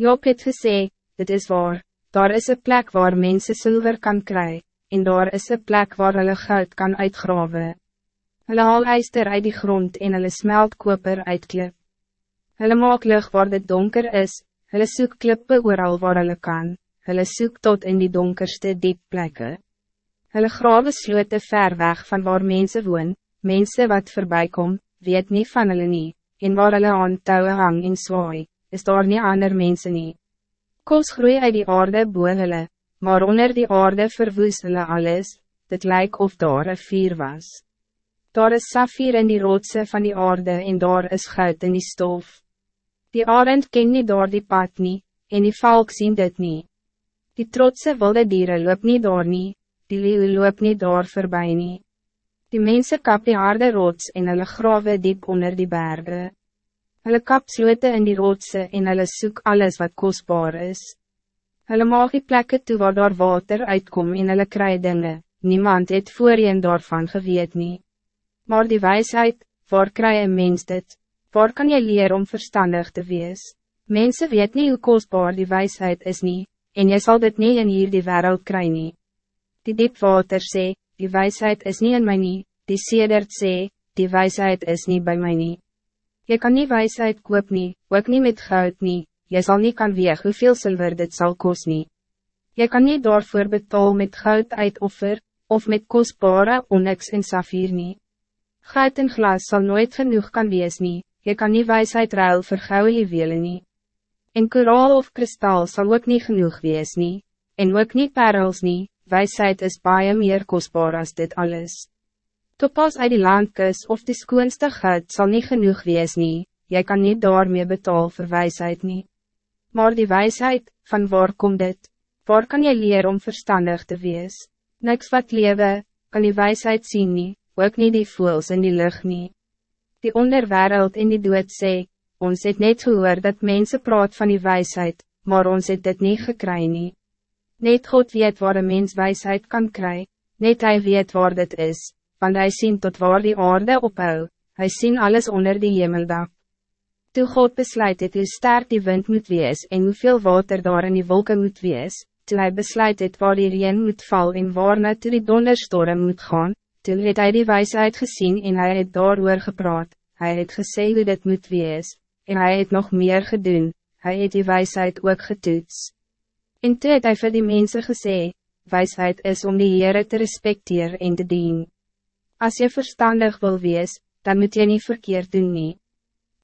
Job het gesê, dit is waar, daar is een plek waar mensen zilver kan krijgen, en daar is een plek waar hulle goud kan uitgraven. Hulle haal ijster uit die grond en hulle smelt koper uit klip. Hulle maak lucht waar dit donker is, hulle soek klippe ooral waar hulle kan, hulle soek tot in die donkerste diep plekken. Hulle grawe slote ver weg van waar mensen woon, mensen wat voorbij kom, weet niet van hulle nie, en waar hulle aan touwe hang en zwaai, is daar nie ander mensen nie. Kos groei uit die aarde boe hulle, maar onder die aarde verwoes hulle alles, dit lijkt of daar een vier was. Daar is safir in die rotse van die aarde en daar is goud in die stof. Die arend ken nie daar die pad nie, en die valk sien dit nie. Die trotse wilde dieren loop nie daar nie, die leeuw loop nie daar voorbij nie. Die mensen kap die aarde rots en hulle grawe diep onder die bergen. Hulle kap slote in die rotse en hulle soek alles wat kostbaar is. Hulle maak die plekke toe waar daar water uitkom en hulle kry dinge, niemand het voorheen daarvan geweet nie. Maar die wijsheid, waar kry een mens dit? Waar kan je leren om verstandig te wees? Mensen weet niet hoe kostbaar die wijsheid is niet, en je zal dit niet in hier die wereld krijgen. Nie. Die diepwater sê, die wijsheid is niet in mij nie, die sedert sê, die wijsheid is niet bij mij nie. Je kan niet wijsheid koop nie, ook niet met goud nie, je zal niet kan weeg hoeveel zilver dit zal kost nie. Je kan niet daarvoor betaal met goud uitoffer, of met kostbare onyx en safir nie. Goud en glas zal nooit genoeg kan wees nie, je kan niet wijsheid ruil vir gouden juwele nie. En koraal of kristal zal ook niet genoeg wees nie, en ook niet parels nie, wijsheid is baie meer kostbaar als dit alles. Topas uit die landkus of die skoonste goud zal niet genoeg wees nie, jy kan niet daarmee betaal vir wijsheid nie. Maar die wijsheid, van waar komt dit? Waar kan je leren om verstandig te wees? Niks wat lewe, kan die wijsheid zien nie, ook niet die voels in die lucht nie. Die onderwereld in die dood sê, ons het net gehoor dat mensen praat van die wijsheid, maar ons het dit niet gekry nie. Net God weet waar een mens wijsheid kan kry, net hij weet waar dit is, want hij ziet tot waar die aarde ophou, hij ziet alles onder die hemeldak. Toe God besluit het hoe sterk die wind moet wees en hoeveel water daar in die wolken moet wees, toe hy besluit het waar die reen moet val en waar toe die donderstorm moet gaan, toe het hy die wijsheid gezien en hij het daar gepraat, hij het gesê hoe dit moet wees, en hij het nog meer gedoen, hij het die wijsheid ook getoets. En toe het hy vir die mense gesê, wijsheid is om die Heere te respecteren en te dien. Als je verstandig wil wees, dan moet je niet verkeerd doen nie.